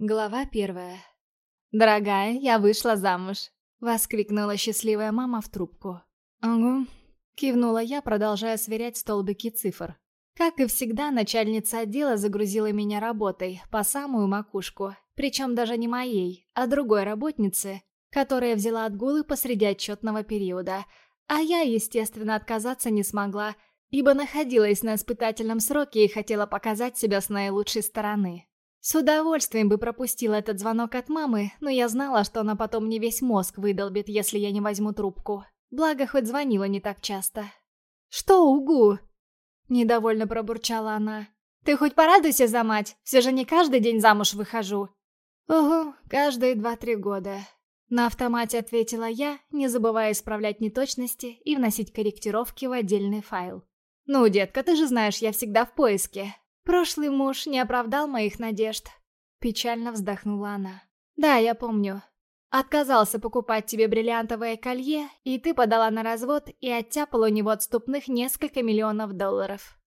Глава первая. «Дорогая, я вышла замуж!» — воскликнула счастливая мама в трубку. «Ага», — кивнула я, продолжая сверять столбики цифр. Как и всегда, начальница отдела загрузила меня работой, по самую макушку, причем даже не моей, а другой работницы, которая взяла отгулы посреди отчетного периода. А я, естественно, отказаться не смогла, ибо находилась на испытательном сроке и хотела показать себя с наилучшей стороны. С удовольствием бы пропустила этот звонок от мамы, но я знала, что она потом мне весь мозг выдолбит, если я не возьму трубку. Благо, хоть звонила не так часто. «Что, угу?» Недовольно пробурчала она. «Ты хоть порадуйся за мать, все же не каждый день замуж выхожу». «Угу, каждые два-три года». На автомате ответила я, не забывая исправлять неточности и вносить корректировки в отдельный файл. «Ну, детка, ты же знаешь, я всегда в поиске. Прошлый муж не оправдал моих надежд. Печально вздохнула она. Да, я помню. Отказался покупать тебе бриллиантовое колье, и ты подала на развод и оттяпала у него отступных несколько миллионов долларов.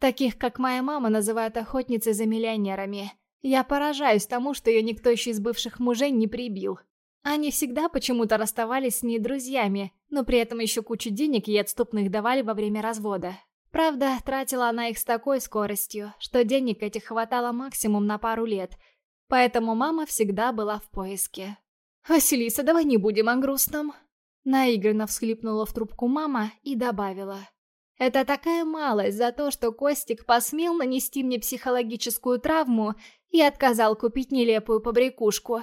Таких, как моя мама, называют охотницей за миллионерами. Я поражаюсь тому, что ее никто еще из бывших мужей не прибил. Они всегда почему-то расставались с ней друзьями, но при этом еще кучу денег ей отступных давали во время развода. Правда, тратила она их с такой скоростью, что денег этих хватало максимум на пару лет, поэтому мама всегда была в поиске. «Василиса, давай не будем о грустном!» Наигранно всхлипнула в трубку мама и добавила. «Это такая малость за то, что Костик посмел нанести мне психологическую травму и отказал купить нелепую побрякушку.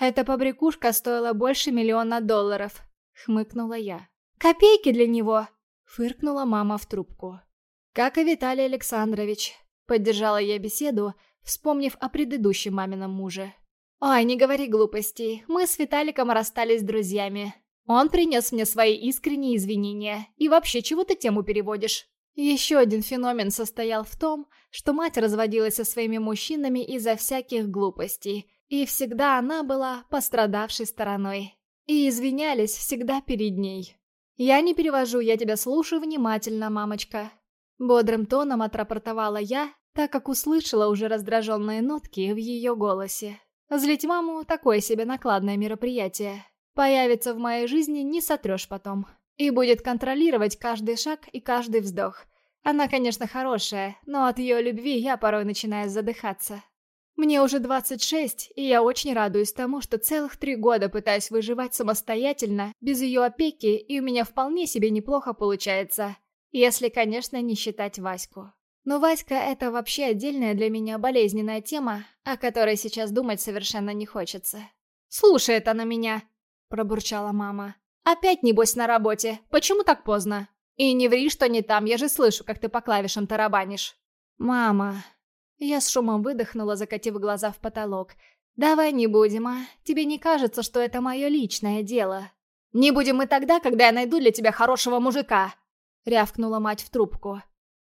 Эта побрякушка стоила больше миллиона долларов», — хмыкнула я. «Копейки для него!» Фыркнула мама в трубку. «Как и Виталий Александрович», — поддержала я беседу, вспомнив о предыдущем мамином муже. «Ой, не говори глупостей, мы с Виталиком расстались друзьями. Он принес мне свои искренние извинения. И вообще, чего ты тему переводишь?» Еще один феномен состоял в том, что мать разводилась со своими мужчинами из-за всяких глупостей, и всегда она была пострадавшей стороной. И извинялись всегда перед ней. «Я не перевожу, я тебя слушаю внимательно, мамочка». Бодрым тоном отрапортовала я, так как услышала уже раздраженные нотки в ее голосе. Злить маму – такое себе накладное мероприятие. Появится в моей жизни, не сотрешь потом. И будет контролировать каждый шаг и каждый вздох. Она, конечно, хорошая, но от ее любви я порой начинаю задыхаться. Мне уже 26, и я очень радуюсь тому, что целых три года пытаюсь выживать самостоятельно, без ее опеки, и у меня вполне себе неплохо получается. Если, конечно, не считать Ваську. Но Васька — это вообще отдельная для меня болезненная тема, о которой сейчас думать совершенно не хочется. «Слушает она меня», — пробурчала мама. «Опять, небось, на работе. Почему так поздно? И не ври, что не там, я же слышу, как ты по клавишам тарабанишь». «Мама», я с шумом выдохнула, закатив глаза в потолок. «Давай не будем, а? Тебе не кажется, что это мое личное дело?» «Не будем мы тогда, когда я найду для тебя хорошего мужика!» Рявкнула мать в трубку.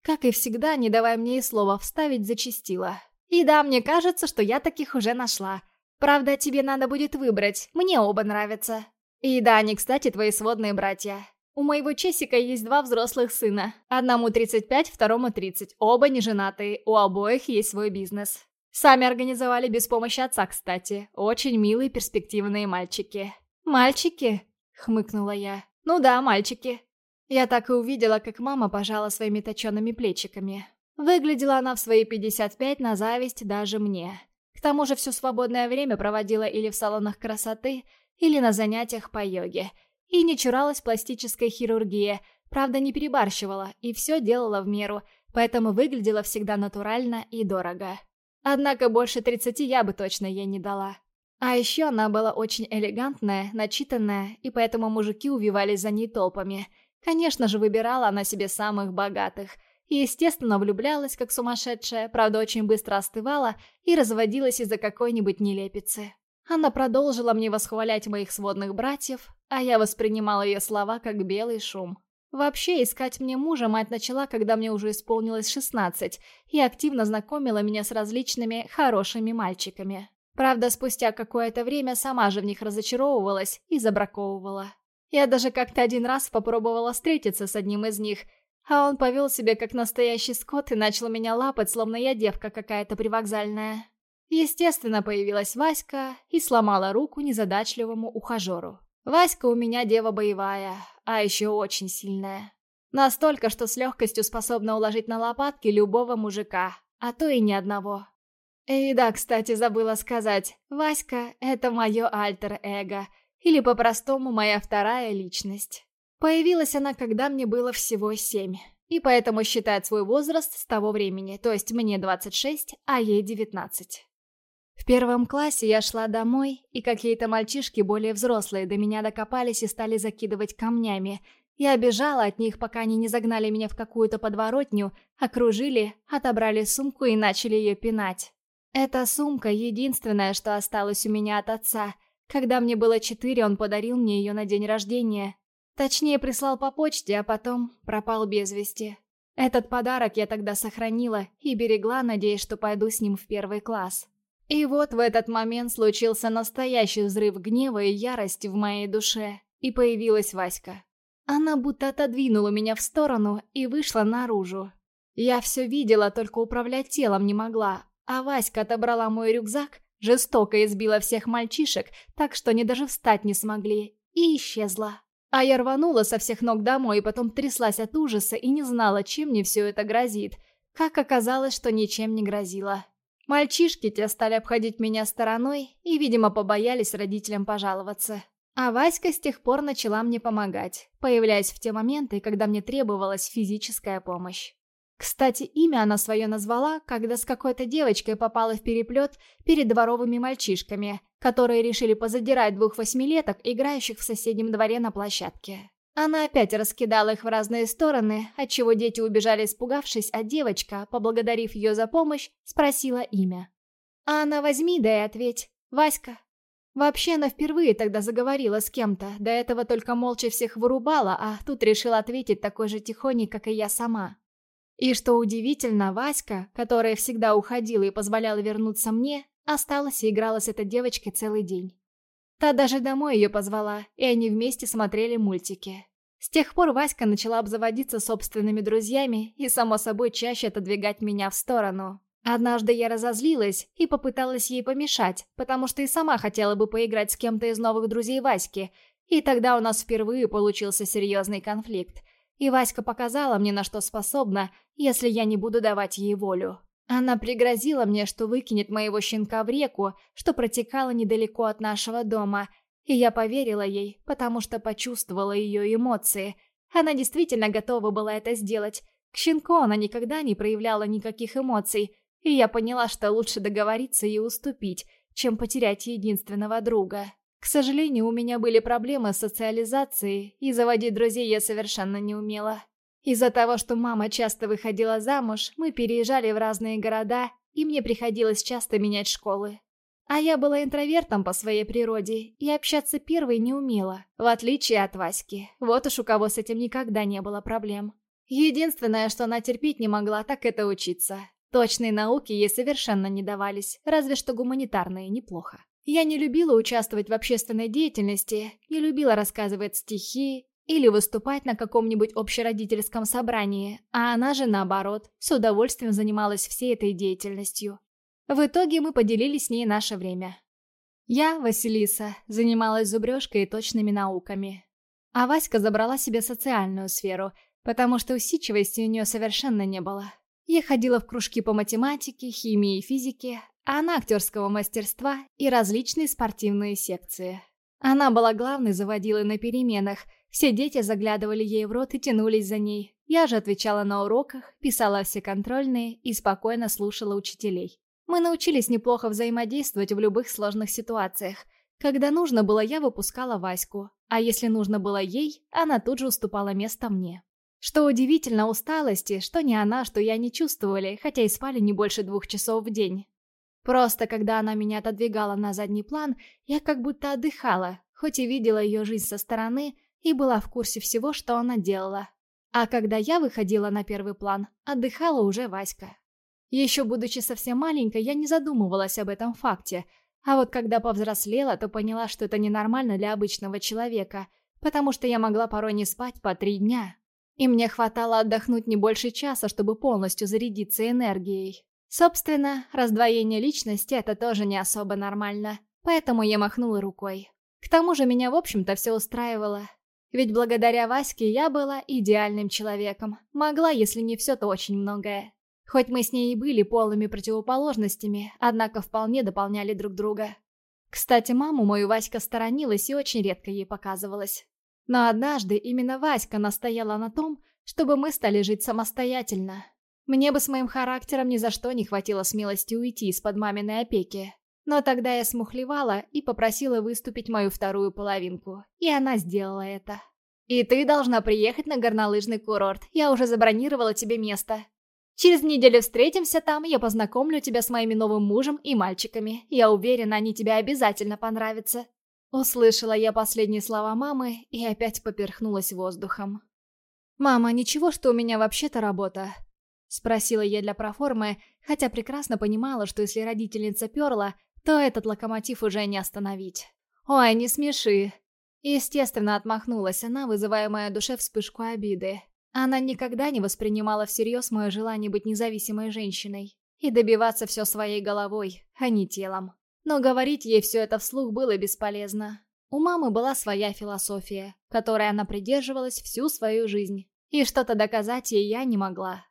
Как и всегда, не давая мне и слова вставить, зачистила. «И да, мне кажется, что я таких уже нашла. Правда, тебе надо будет выбрать, мне оба нравятся. И да, они, кстати, твои сводные братья. У моего Чесика есть два взрослых сына. Одному 35, второму 30. Оба не женатые, у обоих есть свой бизнес. Сами организовали без помощи отца, кстати. Очень милые перспективные мальчики. «Мальчики?» — хмыкнула я. «Ну да, мальчики». Я так и увидела, как мама пожала своими точеными плечиками. Выглядела она в свои 55 на зависть даже мне. К тому же все свободное время проводила или в салонах красоты, или на занятиях по йоге — и не чуралась пластической хирургии, правда не перебарщивала и все делала в меру, поэтому выглядела всегда натурально и дорого. Однако больше 30 я бы точно ей не дала. А еще она была очень элегантная, начитанная, и поэтому мужики увивались за ней толпами. Конечно же, выбирала она себе самых богатых. И, естественно, влюблялась, как сумасшедшая, правда, очень быстро остывала и разводилась из-за какой-нибудь нелепицы. Она продолжила мне восхвалять моих сводных братьев, а я воспринимала ее слова как белый шум. Вообще, искать мне мужа мать начала, когда мне уже исполнилось 16, и активно знакомила меня с различными хорошими мальчиками. Правда, спустя какое-то время сама же в них разочаровывалась и забраковывала. Я даже как-то один раз попробовала встретиться с одним из них, а он повел себя как настоящий скот и начал меня лапать, словно я девка какая-то привокзальная. Естественно, появилась Васька и сломала руку незадачливому ухажеру. Васька у меня дева боевая, а еще очень сильная. Настолько, что с легкостью способна уложить на лопатки любого мужика, а то и ни одного. И да, кстати, забыла сказать, Васька — это мое альтер-эго, или по-простому моя вторая личность. Появилась она, когда мне было всего семь, и поэтому считает свой возраст с того времени, то есть мне 26, а ей 19. В первом классе я шла домой, и какие-то мальчишки более взрослые до меня докопались и стали закидывать камнями. Я бежала от них, пока они не загнали меня в какую-то подворотню, окружили, отобрали сумку и начали ее пинать. Эта сумка — единственное, что осталось у меня от отца. Когда мне было четыре, он подарил мне ее на день рождения. Точнее, прислал по почте, а потом пропал без вести. Этот подарок я тогда сохранила и берегла, надеясь, что пойду с ним в первый класс. И вот в этот момент случился настоящий взрыв гнева и ярости в моей душе, и появилась Васька. Она будто отодвинула меня в сторону и вышла наружу. Я все видела, только управлять телом не могла, а Васька отобрала мой рюкзак, жестоко избила всех мальчишек, так что они даже встать не смогли, и исчезла. А я рванула со всех ног домой и потом тряслась от ужаса и не знала, чем мне все это грозит. Как оказалось, что ничем не грозило. Мальчишки те стали обходить меня стороной и, видимо, побоялись родителям пожаловаться. А Васька с тех пор начала мне помогать, появляясь в те моменты, когда мне требовалась физическая помощь. Кстати, имя она свое назвала, когда с какой-то девочкой попала в переплет перед дворовыми мальчишками, которые решили позадирать двух восьмилеток, играющих в соседнем дворе на площадке. Она опять раскидала их в разные стороны, отчего дети убежали испугавшись, а девочка, поблагодарив ее за помощь, спросила имя. А она возьми, да и ответь. Васька. Вообще она впервые тогда заговорила с кем-то, до этого только молча всех вырубала, а тут решила ответить такой же тихоней, как и я сама. И что удивительно, Васька, которая всегда уходила и позволяла вернуться мне, осталась и играла с этой девочкой целый день. Та даже домой ее позвала, и они вместе смотрели мультики. С тех пор Васька начала обзаводиться собственными друзьями и, само собой, чаще отодвигать меня в сторону. Однажды я разозлилась и попыталась ей помешать, потому что и сама хотела бы поиграть с кем-то из новых друзей Васьки, и тогда у нас впервые получился серьезный конфликт. И Васька показала мне, на что способна, если я не буду давать ей волю. Она пригрозила мне, что выкинет моего щенка в реку, что протекала недалеко от нашего дома, и я поверила ей, потому что почувствовала ее эмоции. Она действительно готова была это сделать. К щенку она никогда не проявляла никаких эмоций, и я поняла, что лучше договориться и уступить, чем потерять единственного друга. К сожалению, у меня были проблемы с социализацией, и заводить друзей я совершенно не умела. Из-за того, что мама часто выходила замуж, мы переезжали в разные города, и мне приходилось часто менять школы. А я была интровертом по своей природе и общаться первой не умела, в отличие от Васьки. Вот уж у кого с этим никогда не было проблем. Единственное, что она терпеть не могла, так это учиться. Точные науки ей совершенно не давались, разве что гуманитарные неплохо. Я не любила участвовать в общественной деятельности, не любила рассказывать стихи, или выступать на каком-нибудь общеродительском собрании, а она же, наоборот, с удовольствием занималась всей этой деятельностью. В итоге мы поделили с ней наше время. Я, Василиса, занималась зубрежкой и точными науками. А Васька забрала себе социальную сферу, потому что усидчивости у нее совершенно не было. Я ходила в кружки по математике, химии и физике, а она актерского мастерства и различные спортивные секции. Она была главной заводилой на переменах – все дети заглядывали ей в рот и тянулись за ней. Я же отвечала на уроках, писала все контрольные и спокойно слушала учителей. Мы научились неплохо взаимодействовать в любых сложных ситуациях. Когда нужно было, я выпускала Ваську, а если нужно было ей, она тут же уступала место мне. Что удивительно, усталости, что ни она, что я не чувствовали, хотя и спали не больше двух часов в день. Просто когда она меня отодвигала на задний план, я как будто отдыхала, хоть и видела ее жизнь со стороны, и была в курсе всего, что она делала. А когда я выходила на первый план, отдыхала уже Васька. Еще будучи совсем маленькой, я не задумывалась об этом факте, а вот когда повзрослела, то поняла, что это ненормально для обычного человека, потому что я могла порой не спать по три дня. И мне хватало отдохнуть не больше часа, чтобы полностью зарядиться энергией. Собственно, раздвоение личности — это тоже не особо нормально, поэтому я махнула рукой. К тому же меня, в общем-то, все устраивало. Ведь благодаря Ваське я была идеальным человеком. Могла, если не все, то очень многое. Хоть мы с ней и были полными противоположностями, однако вполне дополняли друг друга. Кстати, маму мою Васька сторонилась и очень редко ей показывалась. Но однажды именно Васька настояла на том, чтобы мы стали жить самостоятельно. Мне бы с моим характером ни за что не хватило смелости уйти из-под маминой опеки. Но тогда я смухлевала и попросила выступить мою вторую половинку. И она сделала это. «И ты должна приехать на горнолыжный курорт. Я уже забронировала тебе место. Через неделю встретимся там, я познакомлю тебя с моим новым мужем и мальчиками. Я уверена, они тебе обязательно понравятся». Услышала я последние слова мамы и опять поперхнулась воздухом. «Мама, ничего, что у меня вообще-то работа?» Спросила я для проформы, хотя прекрасно понимала, что если родительница перла, то этот локомотив уже не остановить. «Ой, не смеши!» Естественно, отмахнулась она, вызывая в моей душе вспышку обиды. Она никогда не воспринимала всерьез мое желание быть независимой женщиной и добиваться все своей головой, а не телом. Но говорить ей все это вслух было бесполезно. У мамы была своя философия, которой она придерживалась всю свою жизнь, и что-то доказать ей я не могла.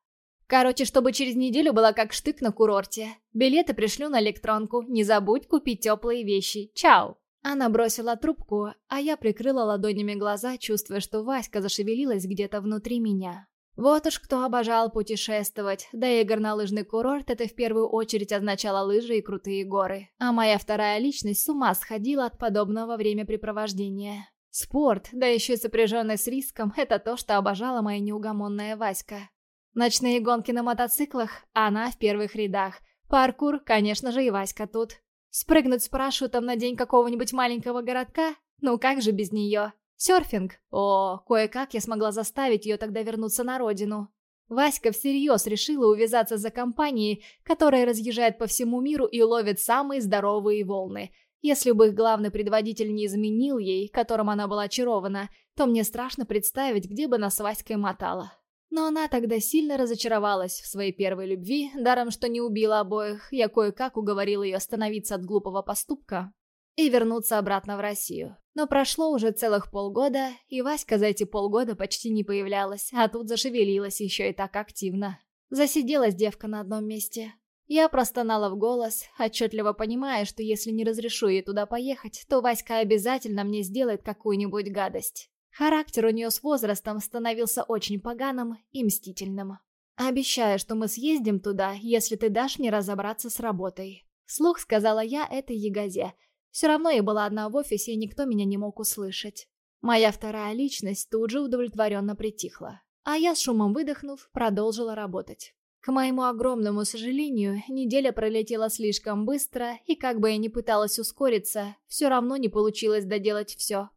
Короче, чтобы через неделю была как штык на курорте. Билеты пришлю на электронку. Не забудь купить теплые вещи. Чао!» Она бросила трубку, а я прикрыла ладонями глаза, чувствуя, что Васька зашевелилась где-то внутри меня. Вот уж кто обожал путешествовать, да и горнолыжный курорт это в первую очередь означало лыжи и крутые горы. А моя вторая личность с ума сходила от подобного времяпрепровождения. Спорт, да еще и сопряженный с риском, это то, что обожала моя неугомонная Васька. Ночные гонки на мотоциклах, она в первых рядах. Паркур, конечно же, и Васька тут. Спрыгнуть с парашютом на день какого-нибудь маленького городка? Ну как же без нее? Серфинг? О, кое-как я смогла заставить ее тогда вернуться на родину. Васька всерьез решила увязаться за компанией, которая разъезжает по всему миру и ловит самые здоровые волны. Если бы их главный предводитель не изменил ей, которым она была очарована, то мне страшно представить, где бы нас Васькой мотала. Но она тогда сильно разочаровалась в своей первой любви, даром что не убила обоих, я кое-как уговорила ее остановиться от глупого поступка и вернуться обратно в Россию. Но прошло уже целых полгода, и Васька за эти полгода почти не появлялась, а тут зашевелилась еще и так активно. Засиделась девка на одном месте. Я простонала в голос, отчетливо понимая, что если не разрешу ей туда поехать, то Васька обязательно мне сделает какую-нибудь гадость. Характер у нее с возрастом становился очень поганым и мстительным. «Обещаю, что мы съездим туда, если ты дашь мне разобраться с работой». Слух сказала я этой ягозе. Все равно я была одна в офисе, и никто меня не мог услышать. Моя вторая личность тут же удовлетворенно притихла. А я, с шумом выдохнув, продолжила работать. К моему огромному сожалению, неделя пролетела слишком быстро, и как бы я ни пыталась ускориться, все равно не получилось доделать все,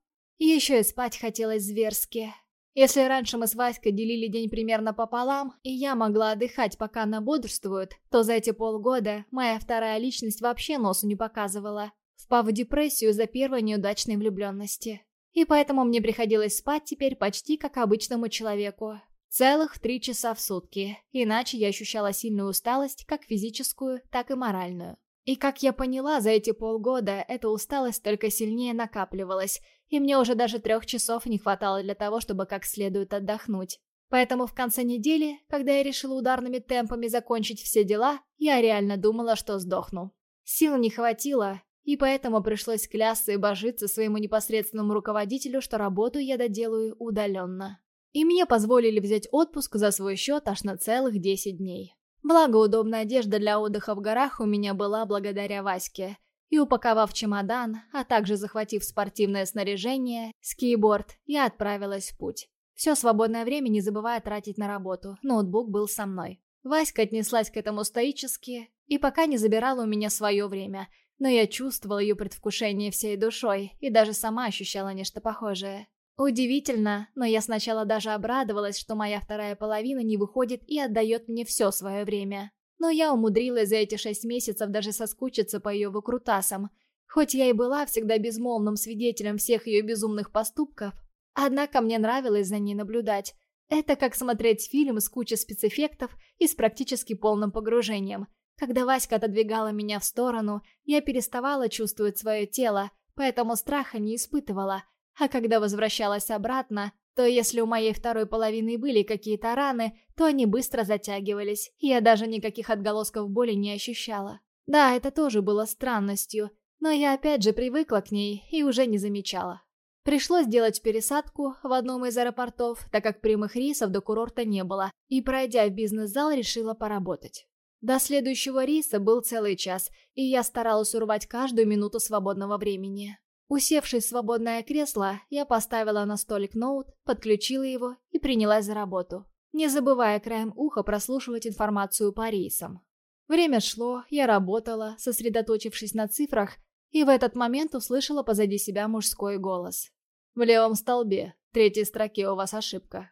еще и спать хотелось зверски. Если раньше мы с Васькой делили день примерно пополам, и я могла отдыхать, пока она бодрствует, то за эти полгода моя вторая личность вообще носу не показывала, впав в депрессию за первой неудачной влюбленности. И поэтому мне приходилось спать теперь почти как обычному человеку. Целых три часа в сутки, иначе я ощущала сильную усталость, как физическую, так и моральную. И как я поняла, за эти полгода эта усталость только сильнее накапливалась, и мне уже даже трех часов не хватало для того, чтобы как следует отдохнуть. Поэтому в конце недели, когда я решила ударными темпами закончить все дела, я реально думала, что сдохну. Сил не хватило, и поэтому пришлось клясться и божиться своему непосредственному руководителю, что работу я доделаю удаленно. И мне позволили взять отпуск за свой счет аж на целых 10 дней. Благо, удобная одежда для отдыха в горах у меня была благодаря Ваське. И упаковав чемодан, а также захватив спортивное снаряжение, скейборд, я отправилась в путь. Все свободное время не забывая тратить на работу, ноутбук был со мной. Васька отнеслась к этому стоически и пока не забирала у меня свое время, но я чувствовала ее предвкушение всей душой и даже сама ощущала нечто похожее. Удивительно, но я сначала даже обрадовалась, что моя вторая половина не выходит и отдает мне все свое время. Но я умудрилась за эти шесть месяцев даже соскучиться по ее выкрутасам. Хоть я и была всегда безмолвным свидетелем всех ее безумных поступков, однако мне нравилось за ней наблюдать. Это как смотреть фильм с кучей спецэффектов и с практически полным погружением. Когда Васька отодвигала меня в сторону, я переставала чувствовать свое тело, поэтому страха не испытывала. А когда возвращалась обратно, то если у моей второй половины были какие-то раны, то они быстро затягивались, я даже никаких отголосков боли не ощущала. Да, это тоже было странностью, но я опять же привыкла к ней и уже не замечала. Пришлось делать пересадку в одном из аэропортов, так как прямых рейсов до курорта не было, и, пройдя в бизнес-зал, решила поработать. До следующего рейса был целый час, и я старалась урвать каждую минуту свободного времени. Усевшись в свободное кресло, я поставила на столик ноут, подключила его и принялась за работу, не забывая краем уха прослушивать информацию по рейсам. Время шло, я работала, сосредоточившись на цифрах, и в этот момент услышала позади себя мужской голос. «В левом столбе, третьей строке у вас ошибка».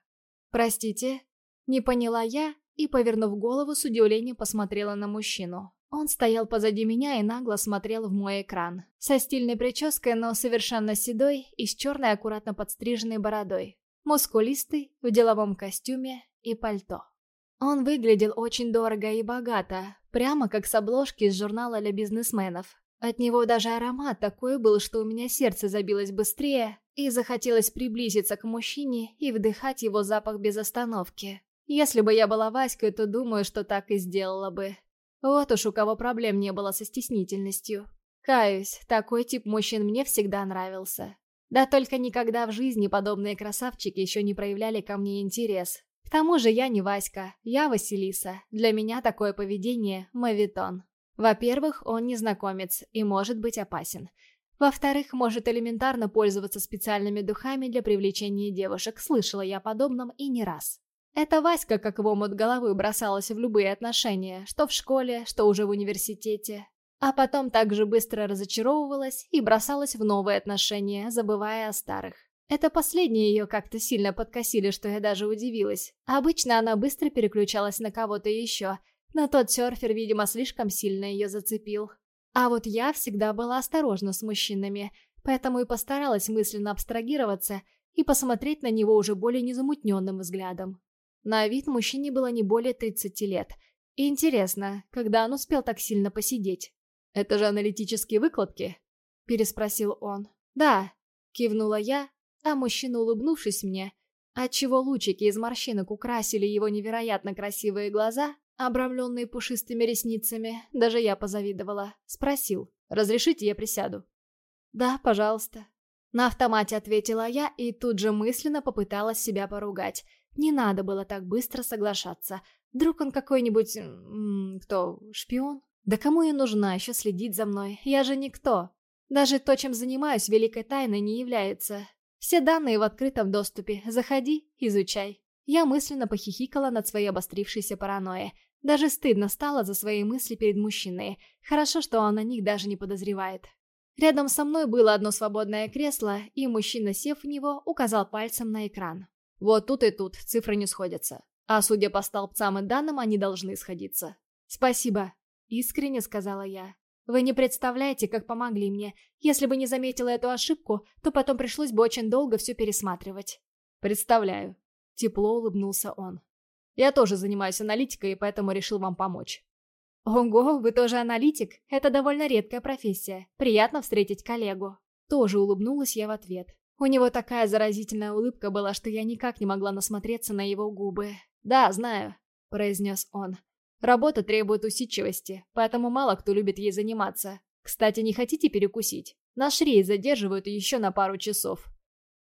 «Простите?» Не поняла я и, повернув голову, с удивлением посмотрела на мужчину. Он стоял позади меня и нагло смотрел в мой экран. Со стильной прической, но совершенно седой и с черной аккуратно подстриженной бородой. Мускулистый, в деловом костюме и пальто. Он выглядел очень дорого и богато, прямо как с обложки из журнала для бизнесменов. От него даже аромат такой был, что у меня сердце забилось быстрее, и захотелось приблизиться к мужчине и вдыхать его запах без остановки. Если бы я была Васькой, то думаю, что так и сделала бы. Вот уж у кого проблем не было со стеснительностью. Каюсь, такой тип мужчин мне всегда нравился. Да только никогда в жизни подобные красавчики еще не проявляли ко мне интерес. К тому же я не Васька, я Василиса. Для меня такое поведение – мавитон. Во-первых, он незнакомец и может быть опасен. Во-вторых, может элементарно пользоваться специальными духами для привлечения девушек, слышала я подобном и не раз. Это Васька как в омут головы бросалась в любые отношения, что в школе, что уже в университете. А потом также быстро разочаровывалась и бросалась в новые отношения, забывая о старых. Это последние ее как-то сильно подкосили, что я даже удивилась. Обычно она быстро переключалась на кого-то еще, но тот серфер, видимо, слишком сильно ее зацепил. А вот я всегда была осторожна с мужчинами, поэтому и постаралась мысленно абстрагироваться и посмотреть на него уже более незамутненным взглядом. На вид мужчине было не более 30 лет. И интересно, когда он успел так сильно посидеть? «Это же аналитические выкладки?» – переспросил он. «Да», – кивнула я, а мужчина, улыбнувшись мне, отчего лучики из морщинок украсили его невероятно красивые глаза, обрамленные пушистыми ресницами, даже я позавидовала. Спросил, разрешите я присяду? Да, пожалуйста. На автомате ответила я и тут же мысленно попыталась себя поругать. Не надо было так быстро соглашаться. Вдруг он какой-нибудь... кто? Шпион? Да кому я нужна еще следить за мной? Я же никто. Даже то, чем занимаюсь, великой тайной не является. Все данные в открытом доступе. Заходи, изучай. Я мысленно похихикала над своей обострившейся паранойей. Даже стыдно стало за свои мысли перед мужчиной. Хорошо, что он о них даже не подозревает. Рядом со мной было одно свободное кресло, и мужчина, сев в него, указал пальцем на экран. Вот тут и тут цифры не сходятся. А судя по столбцам и данным, они должны сходиться. «Спасибо», — искренне сказала я. «Вы не представляете, как помогли мне. Если бы не заметила эту ошибку, то потом пришлось бы очень долго все пересматривать». «Представляю», — тепло улыбнулся он. Я тоже занимаюсь аналитикой, и поэтому решил вам помочь». «Ого, вы тоже аналитик? Это довольно редкая профессия. Приятно встретить коллегу». Тоже улыбнулась я в ответ. У него такая заразительная улыбка была, что я никак не могла насмотреться на его губы. «Да, знаю», — произнес он. «Работа требует усидчивости, поэтому мало кто любит ей заниматься. Кстати, не хотите перекусить? Наш рейс задерживают еще на пару часов».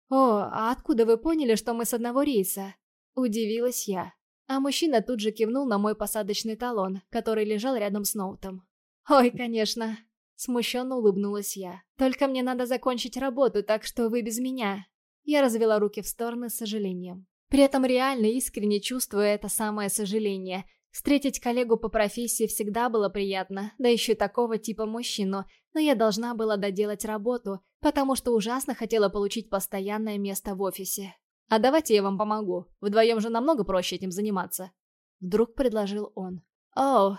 «О, а откуда вы поняли, что мы с одного рейса?» Удивилась я. А мужчина тут же кивнул на мой посадочный талон, который лежал рядом с ноутом. «Ой, конечно!» Смущенно улыбнулась я. «Только мне надо закончить работу, так что вы без меня». Я развела руки в стороны с сожалением. При этом реально искренне чувствую это самое сожаление. Встретить коллегу по профессии всегда было приятно, да еще такого типа мужчину, но я должна была доделать работу, потому что ужасно хотела получить постоянное место в офисе. «А давайте я вам помогу. Вдвоем же намного проще этим заниматься». Вдруг предложил он. «Оу!»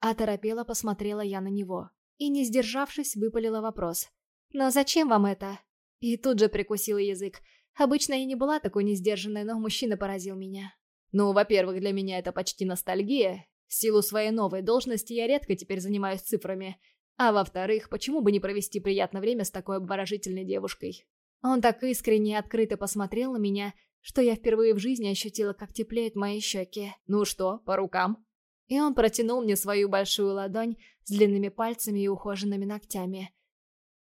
Оторопела посмотрела я на него. И, не сдержавшись, выпалила вопрос. «Но зачем вам это?» И тут же прикусила язык. Обычно я не была такой несдержанной, но мужчина поразил меня. «Ну, во-первых, для меня это почти ностальгия. В силу своей новой должности я редко теперь занимаюсь цифрами. А во-вторых, почему бы не провести приятное время с такой обворожительной девушкой? Он так искренне и открыто посмотрел на меня, что я впервые в жизни ощутила, как теплеют мои щеки. «Ну что, по рукам?» И он протянул мне свою большую ладонь с длинными пальцами и ухоженными ногтями.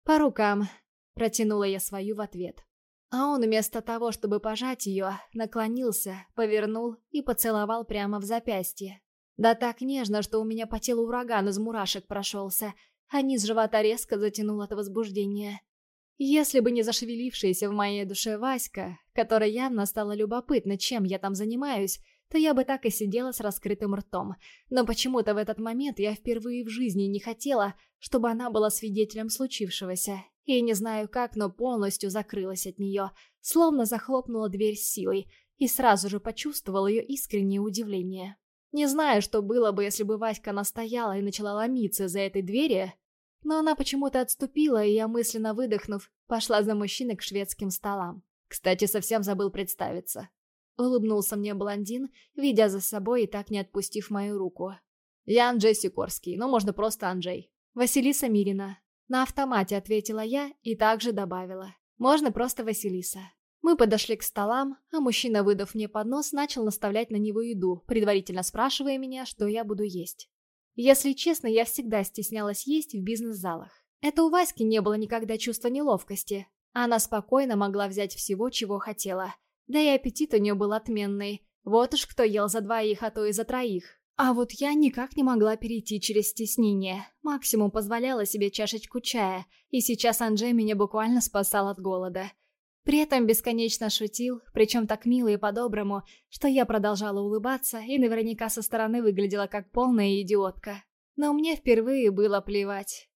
«По рукам», — протянула я свою в ответ. А он вместо того, чтобы пожать ее, наклонился, повернул и поцеловал прямо в запястье. Да так нежно, что у меня по телу ураган из мурашек прошелся, а низ живота резко затянул от возбуждения. Если бы не зашевелившаяся в моей душе Васька, которая явно стала любопытна, чем я там занимаюсь, то я бы так и сидела с раскрытым ртом. Но почему-то в этот момент я впервые в жизни не хотела, чтобы она была свидетелем случившегося. И не знаю как, но полностью закрылась от нее, словно захлопнула дверь силой, и сразу же почувствовал ее искреннее удивление. Не знаю, что было бы, если бы Васька настояла и начала ломиться за этой двери, но она почему-то отступила, и я, мысленно выдохнув, пошла за мужчиной к шведским столам. Кстати, совсем забыл представиться. Улыбнулся мне блондин, видя за собой и так не отпустив мою руку. «Я Анджей Сикорский, но можно просто Анджей». «Василиса Мирина». На автомате ответила я и также добавила. «Можно просто Василиса». Мы подошли к столам, а мужчина, выдав мне поднос, начал наставлять на него еду, предварительно спрашивая меня, что я буду есть. Если честно, я всегда стеснялась есть в бизнес-залах. Это у Васьки не было никогда чувства неловкости. Она спокойно могла взять всего, чего хотела. Да и аппетит у нее был отменный. Вот уж кто ел за двоих, а то и за троих. А вот я никак не могла перейти через стеснение. Максимум позволяла себе чашечку чая, и сейчас Анджей меня буквально спасал от голода. При этом бесконечно шутил, причем так мило и по-доброму, что я продолжала улыбаться и наверняка со стороны выглядела как полная идиотка. Но мне впервые было плевать.